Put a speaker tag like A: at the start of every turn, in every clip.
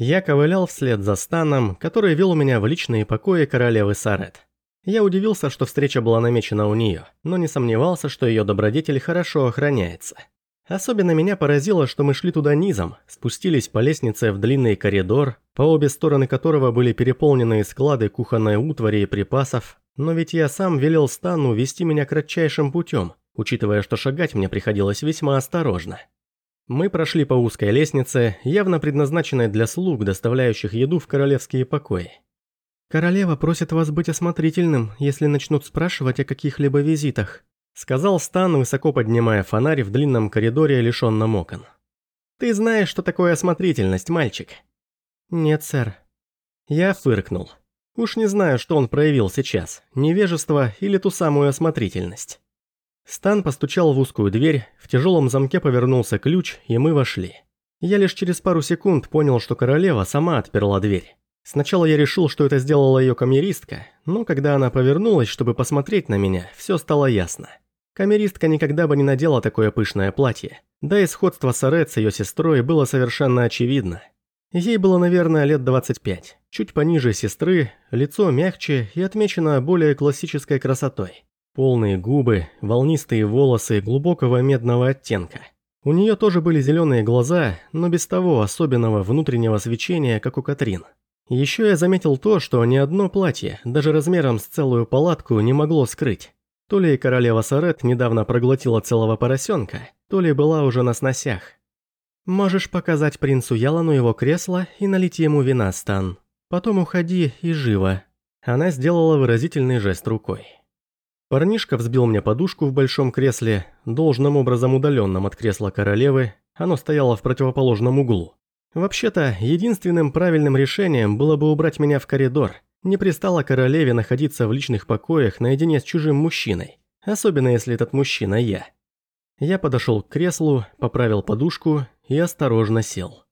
A: Я ковылял вслед за Станом, который вел меня в личные покои королевы Сарет. Я удивился, что встреча была намечена у нее, но не сомневался, что ее добродетель хорошо охраняется. Особенно меня поразило, что мы шли туда низом, спустились по лестнице в длинный коридор, по обе стороны которого были переполнены склады кухонной утвари и припасов, но ведь я сам велел Стану вести меня кратчайшим путем, учитывая, что шагать мне приходилось весьма осторожно. Мы прошли по узкой лестнице, явно предназначенной для слуг, доставляющих еду в королевские покои. «Королева просит вас быть осмотрительным, если начнут спрашивать о каких-либо визитах», Сказал Стан, высоко поднимая фонарь в длинном коридоре, лишённом окон. «Ты знаешь, что такое осмотрительность, мальчик?» «Нет, сэр». Я фыркнул. Уж не знаю, что он проявил сейчас, невежество или ту самую осмотрительность. Стан постучал в узкую дверь, в тяжелом замке повернулся ключ, и мы вошли. Я лишь через пару секунд понял, что королева сама отперла дверь. Сначала я решил, что это сделала ее камеристка, но когда она повернулась, чтобы посмотреть на меня, все стало ясно. Камеристка никогда бы не надела такое пышное платье. Да и сходство Сарет с ее сестрой было совершенно очевидно. Ей было, наверное, лет 25. Чуть пониже сестры, лицо мягче и отмечено более классической красотой. Полные губы, волнистые волосы глубокого медного оттенка. У нее тоже были зеленые глаза, но без того особенного внутреннего свечения, как у Катрин. Еще я заметил то, что ни одно платье, даже размером с целую палатку, не могло скрыть. То ли королева Сарет недавно проглотила целого поросенка, то ли была уже на сносях. «Можешь показать принцу Ялану его кресло и налить ему вина, Стан. Потом уходи и живо». Она сделала выразительный жест рукой. Парнишка взбил мне подушку в большом кресле, должным образом удаленном от кресла королевы, оно стояло в противоположном углу. Вообще-то, единственным правильным решением было бы убрать меня в коридор – не пристало королеве находиться в личных покоях наедине с чужим мужчиной, особенно если этот мужчина я. Я подошел к креслу, поправил подушку и осторожно сел.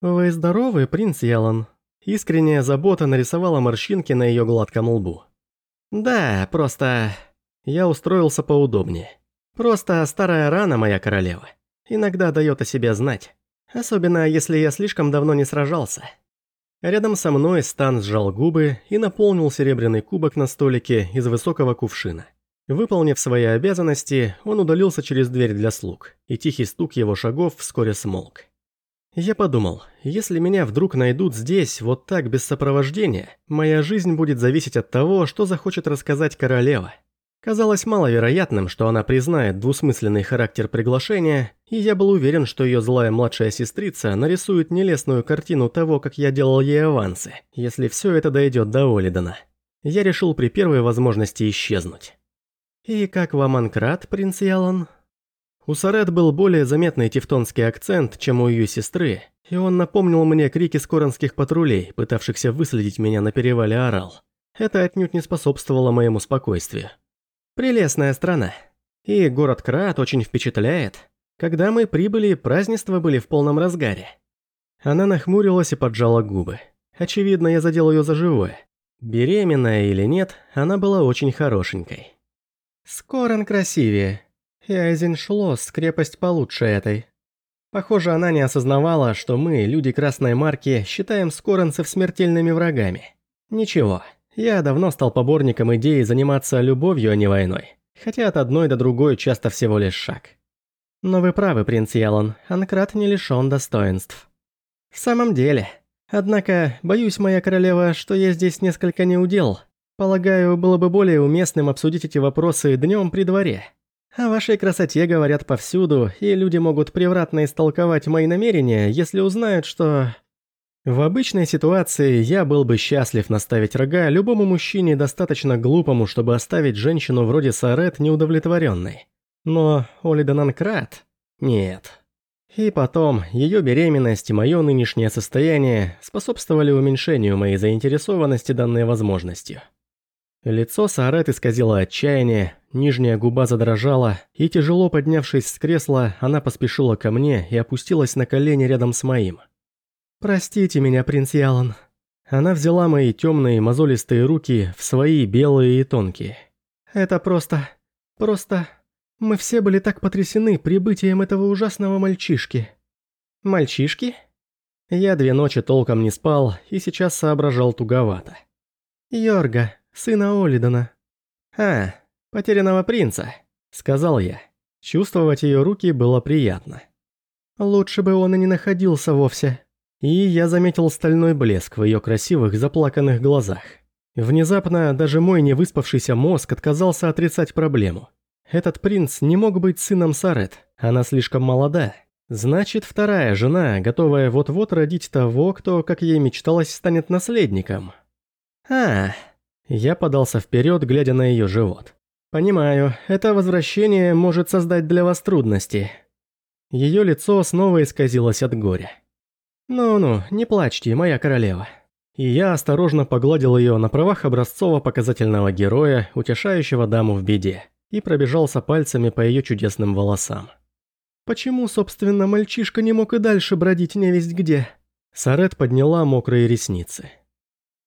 A: «Вы здоровы, принц Ялан?» Искренняя забота нарисовала морщинки на ее гладком лбу. «Да, просто...» Я устроился поудобнее. «Просто старая рана, моя королева. Иногда дает о себе знать. Особенно, если я слишком давно не сражался. Рядом со мной Стан сжал губы и наполнил серебряный кубок на столике из высокого кувшина. Выполнив свои обязанности, он удалился через дверь для слуг, и тихий стук его шагов вскоре смолк. Я подумал, если меня вдруг найдут здесь, вот так, без сопровождения, моя жизнь будет зависеть от того, что захочет рассказать королева. Казалось маловероятным, что она признает двусмысленный характер приглашения, и я был уверен, что ее злая младшая сестрица нарисует нелестную картину того, как я делал ей авансы, если все это дойдет до Олидона. Я решил при первой возможности исчезнуть. «И как вам Анкрат, принц Ялан?» У Сарет был более заметный тевтонский акцент, чем у ее сестры, и он напомнил мне крики скоронских патрулей, пытавшихся выследить меня на перевале Орал. Это отнюдь не способствовало моему спокойствию. Прелестная страна. И город Крат очень впечатляет. Когда мы прибыли, празднества были в полном разгаре. Она нахмурилась и поджала губы. Очевидно, я задел ее за живое. Беременная или нет, она была очень хорошенькой. Скорон красивее. И Айзеншлосс, крепость получше этой. Похоже, она не осознавала, что мы, люди красной марки, считаем скоронцев смертельными врагами. Ничего, я давно стал поборником идеи заниматься любовью, а не войной. Хотя от одной до другой часто всего лишь шаг. Но вы правы, принц Ялон, Анкрат не лишён достоинств. В самом деле. Однако, боюсь, моя королева, что я здесь несколько неудел. Полагаю, было бы более уместным обсудить эти вопросы днём при дворе. О вашей красоте говорят повсюду, и люди могут превратно истолковать мои намерения, если узнают, что... В обычной ситуации я был бы счастлив наставить рога любому мужчине достаточно глупому, чтобы оставить женщину вроде Сарет неудовлетворенной. Но Олидан Анкрат? Нет. И потом, ее беременность и мое нынешнее состояние способствовали уменьшению моей заинтересованности данной возможностью. Лицо Сарет исказило отчаяние, нижняя губа задрожала, и тяжело поднявшись с кресла, она поспешила ко мне и опустилась на колени рядом с моим. «Простите меня, принц Ялан». Она взяла мои темные мозолистые руки в свои белые и тонкие. «Это просто... просто... Мы все были так потрясены прибытием этого ужасного мальчишки». «Мальчишки?» Я две ночи толком не спал и сейчас соображал туговато. «Йорга, сына Олидона». «А, потерянного принца», — сказал я. Чувствовать ее руки было приятно. Лучше бы он и не находился вовсе. И я заметил стальной блеск в ее красивых заплаканных глазах. Внезапно даже мой невыспавшийся мозг отказался отрицать проблему. Этот принц не мог быть сыном Сарет, она слишком молода. Значит, вторая жена, готовая вот-вот родить того, кто, как ей мечталось, станет наследником. А, я подался вперед, глядя на ее живот. Понимаю, это возвращение может создать для вас трудности. Ее лицо снова исказилось от горя. «Ну-ну, не плачьте, моя королева». И я осторожно погладил ее на правах образцово-показательного героя, утешающего даму в беде, и пробежался пальцами по ее чудесным волосам. «Почему, собственно, мальчишка не мог и дальше бродить невесть где?» Сарет подняла мокрые ресницы.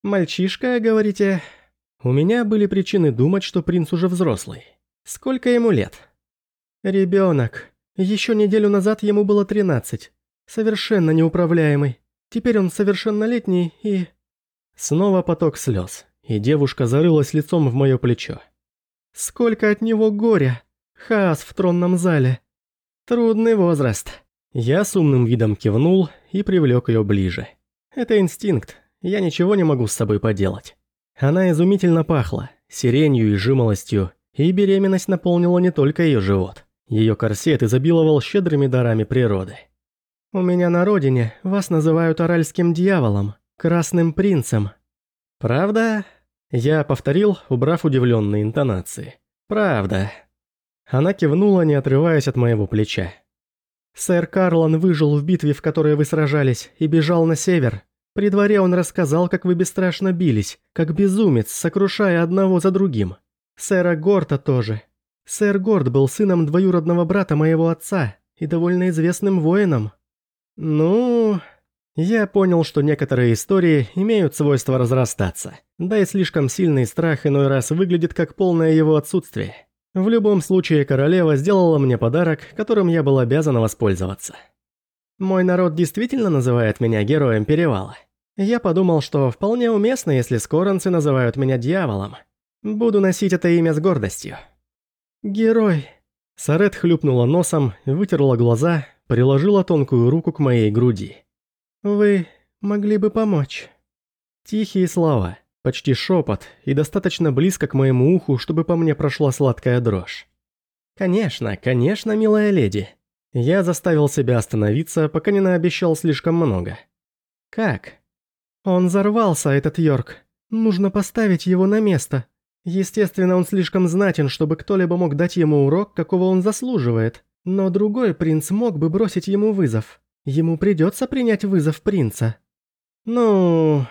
A: «Мальчишка, говорите?» У меня были причины думать, что принц уже взрослый. Сколько ему лет? Ребенок. Еще неделю назад ему было 13. Совершенно неуправляемый. Теперь он совершеннолетний и... Снова поток слез, и девушка зарылась лицом в мое плечо. Сколько от него горя. Хаос в тронном зале. Трудный возраст. Я с умным видом кивнул и привлек ее ближе. Это инстинкт, я ничего не могу с собой поделать. Она изумительно пахла, сиренью и жимолостью, и беременность наполнила не только ее живот. Ее корсет изобиловал щедрыми дарами природы. «У меня на родине вас называют аральским дьяволом, красным принцем». «Правда?» Я повторил, убрав удивленные интонации. «Правда». Она кивнула, не отрываясь от моего плеча. «Сэр Карлан выжил в битве, в которой вы сражались, и бежал на север. При дворе он рассказал, как вы бесстрашно бились, как безумец, сокрушая одного за другим. Сэра Горта тоже. Сэр Горд был сыном двоюродного брата моего отца и довольно известным воином. Ну... Я понял, что некоторые истории имеют свойство разрастаться, да и слишком сильный страх иной раз выглядит как полное его отсутствие. В любом случае, королева сделала мне подарок, которым я был обязан воспользоваться. Мой народ действительно называет меня героем перевала. Я подумал, что вполне уместно, если скоронцы называют меня дьяволом. Буду носить это имя с гордостью. Герой. Сарет хлюпнула носом, вытерла глаза, приложила тонкую руку к моей груди. «Вы могли бы помочь». Тихие слова, почти шепот и достаточно близко к моему уху, чтобы по мне прошла сладкая дрожь. «Конечно, конечно, милая леди». Я заставил себя остановиться, пока не наобещал слишком много. «Как?» «Он взорвался, этот Йорк. Нужно поставить его на место. Естественно, он слишком знатен, чтобы кто-либо мог дать ему урок, какого он заслуживает. Но другой принц мог бы бросить ему вызов. Ему придется принять вызов принца. Ну...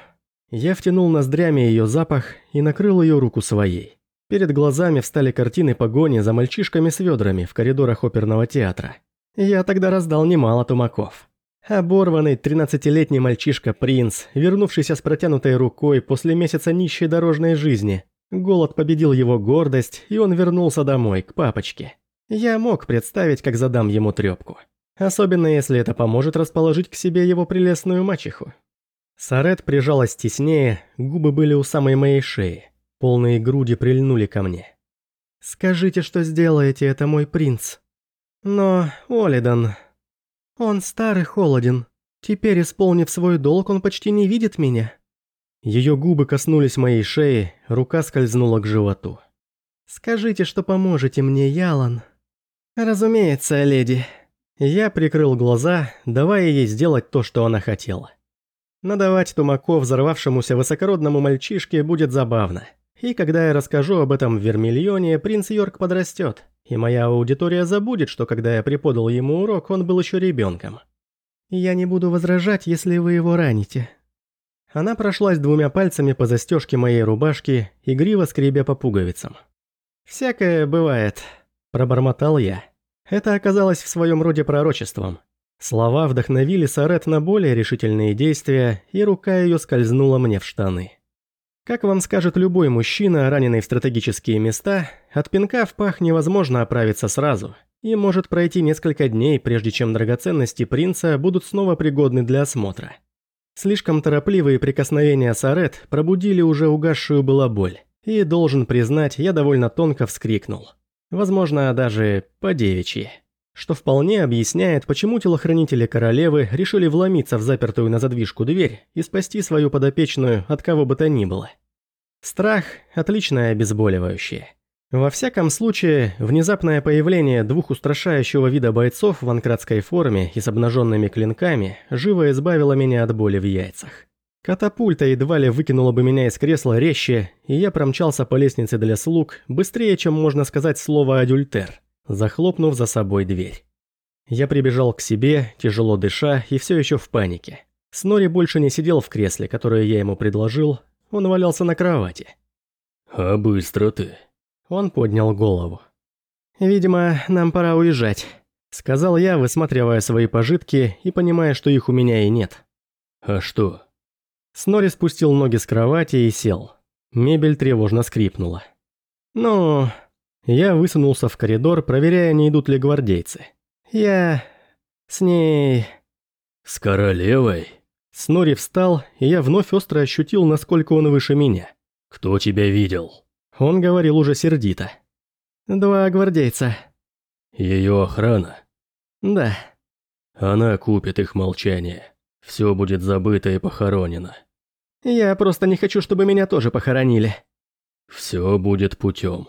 A: Я втянул ноздрями ее запах и накрыл ее руку своей. Перед глазами встали картины погони за мальчишками с ведрами в коридорах оперного театра. Я тогда раздал немало тумаков. Оборванный тринадцатилетний мальчишка-принц, вернувшийся с протянутой рукой после месяца нищей дорожной жизни. Голод победил его гордость, и он вернулся домой, к папочке. Я мог представить, как задам ему трёпку. Особенно если это поможет расположить к себе его прелестную мачеху. Сарет прижалась теснее, губы были у самой моей шеи. Полные груди прильнули ко мне. «Скажите, что сделаете, это мой принц». «Но, Олидан...» «Он старый холоден. Теперь, исполнив свой долг, он почти не видит меня». Ее губы коснулись моей шеи, рука скользнула к животу. «Скажите, что поможете мне, Ялан». «Разумеется, леди». Я прикрыл глаза, давая ей сделать то, что она хотела. Надавать тумаков взорвавшемуся высокородному мальчишке будет забавно. И когда я расскажу об этом в Вермильоне, принц Йорк подрастет, и моя аудитория забудет, что когда я преподал ему урок, он был еще ребенком. Я не буду возражать, если вы его раните. Она прошлась двумя пальцами по застежке моей рубашки, игриво скребя по пуговицам. «Всякое бывает», – пробормотал я. Это оказалось в своем роде пророчеством. Слова вдохновили Сарет на более решительные действия, и рука ее скользнула мне в штаны. Как вам скажет любой мужчина, раненый в стратегические места, от пинка в пах невозможно оправиться сразу, и может пройти несколько дней, прежде чем драгоценности принца будут снова пригодны для осмотра. Слишком торопливые прикосновения Сарет пробудили уже угасшую была боль. И, должен признать, я довольно тонко вскрикнул. Возможно, даже по-девичьи. Что вполне объясняет, почему телохранители королевы решили вломиться в запертую на задвижку дверь и спасти свою подопечную от кого бы то ни было. Страх – отличное обезболивающее. Во всяком случае, внезапное появление двух устрашающего вида бойцов в анкратской форме и с обнаженными клинками живо избавило меня от боли в яйцах. Катапульта едва ли выкинула бы меня из кресла резче, и я промчался по лестнице для слуг быстрее, чем можно сказать слово «адюльтер», захлопнув за собой дверь. Я прибежал к себе, тяжело дыша и все еще в панике. Снори больше не сидел в кресле, которое я ему предложил, он валялся на кровати.
B: «А быстро ты»,
A: он поднял голову. «Видимо, нам пора уезжать», — сказал я, высматривая свои пожитки и понимая, что их у меня и нет.
B: «А что?»
A: Снори спустил ноги с кровати и сел. Мебель тревожно скрипнула. «Ну...» Я высунулся в коридор, проверяя, не идут ли гвардейцы. «Я... с ней...»
B: «С королевой?»
A: Снори встал, и я вновь остро ощутил, насколько он выше меня.
B: «Кто тебя видел?»
A: Он говорил уже сердито. «Два гвардейца».
B: Ее охрана?»
A: «Да».
B: Она купит их молчание. Все будет забыто и похоронено.
A: Я просто не хочу, чтобы меня тоже похоронили.
B: Все будет путем.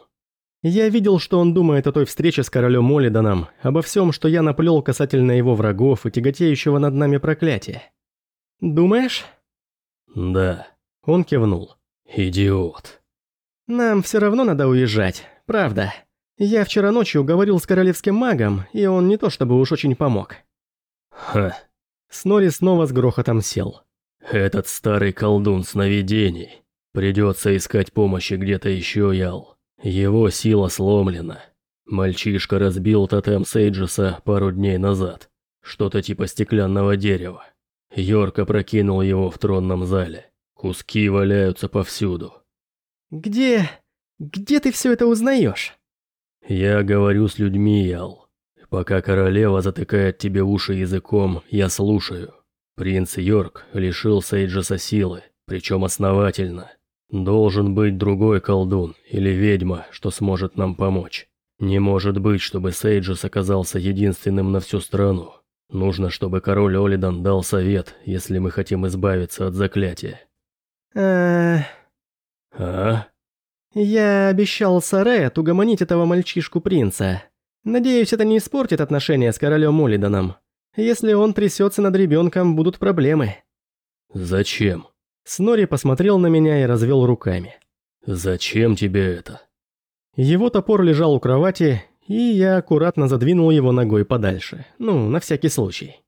A: Я видел, что он думает о той встрече с королем Олиданом, обо всем, что я наплел касательно его врагов и тяготеющего над нами проклятия. Думаешь?
B: Да.
A: Он кивнул.
B: Идиот.
A: «Нам все равно надо уезжать, правда. Я вчера ночью говорил с королевским магом, и он не то чтобы уж очень помог».
B: «Ха».
A: Снори снова с грохотом сел.
B: «Этот старый колдун сновидений. Придется искать помощи где-то еще, Ял. Его сила сломлена. Мальчишка разбил тотем Сейджеса пару дней назад. Что-то типа стеклянного дерева. Йорк опрокинул его в тронном зале. Куски валяются повсюду.
A: «Где... где ты все это узнаешь?»
B: «Я говорю с людьми, Ял. Пока королева затыкает тебе уши языком, я слушаю. Принц Йорк лишил Сейджеса силы, причем основательно. Должен быть другой колдун или ведьма, что сможет нам помочь. Не может быть, чтобы Сейджес оказался единственным на всю страну. Нужно, чтобы король Олидан дал совет, если мы хотим избавиться от заклятия. «А?»
A: «Я обещал Сарет угомонить этого мальчишку-принца. Надеюсь, это не испортит отношения с королем Молиданом. Если он трясется над ребенком, будут проблемы».
B: «Зачем?»
A: Снори посмотрел на меня и развел руками.
B: «Зачем тебе это?»
A: Его топор лежал у кровати, и я аккуратно задвинул его ногой подальше. Ну, на всякий случай.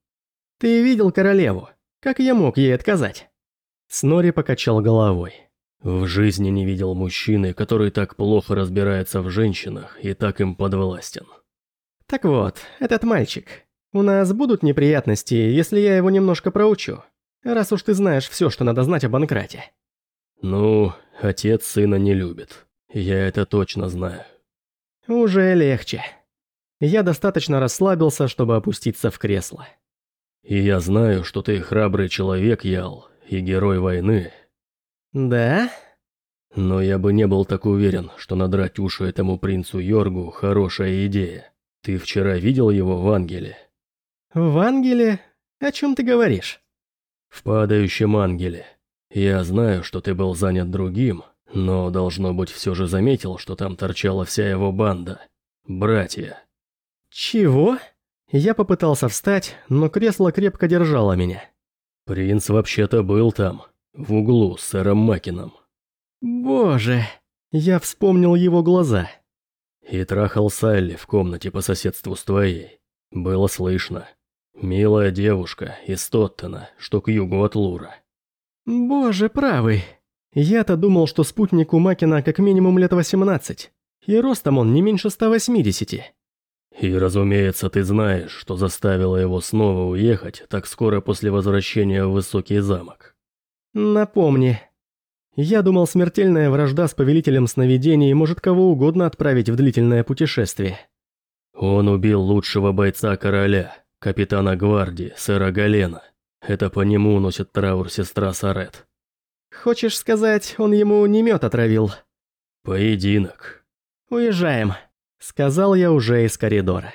A: «Ты видел королеву? Как я мог ей отказать?» Снори покачал головой.
B: В жизни не видел мужчины, который так плохо разбирается в женщинах и так им подвластен.
A: Так вот, этот мальчик. У нас будут неприятности, если я его немножко проучу. Раз уж ты знаешь все, что надо знать об Анкрате.
B: Ну, отец сына не любит. Я это точно знаю.
A: Уже легче. Я достаточно расслабился, чтобы опуститься в кресло.
B: И я знаю, что ты храбрый человек, Ял, и герой войны,
A: «Да?»
B: Но я бы не был так уверен, что надрать уши этому принцу Йоргу – хорошая идея. Ты вчера видел его в Ангеле?
A: В Ангеле? О чем ты говоришь?
B: В падающем Ангеле. Я знаю, что ты был занят другим, но, должно быть, все же заметил, что там торчала вся его банда. Братья.
A: Чего? Я попытался встать, но кресло крепко держало меня.
B: Принц вообще-то был там. В углу с сэром Макином.
A: Боже, я вспомнил его глаза.
B: И трахал Салли в комнате по соседству с твоей. Было слышно. Милая девушка из Тоттена, что к югу от Лура.
A: Боже, правый. Я-то думал, что спутнику Макина как минимум лет 18. И ростом он не меньше 180.
B: И, разумеется, ты знаешь, что заставило его снова уехать так скоро после возвращения в Высокий замок.
A: Напомни. Я думал, смертельная вражда с повелителем сновидений может кого угодно отправить в длительное путешествие.
B: Он убил лучшего бойца короля, капитана гвардии, сэра Галена. Это по нему носит траур сестра Сарет.
A: Хочешь сказать, он ему не мед отравил?
B: Поединок.
A: Уезжаем, сказал я уже из коридора.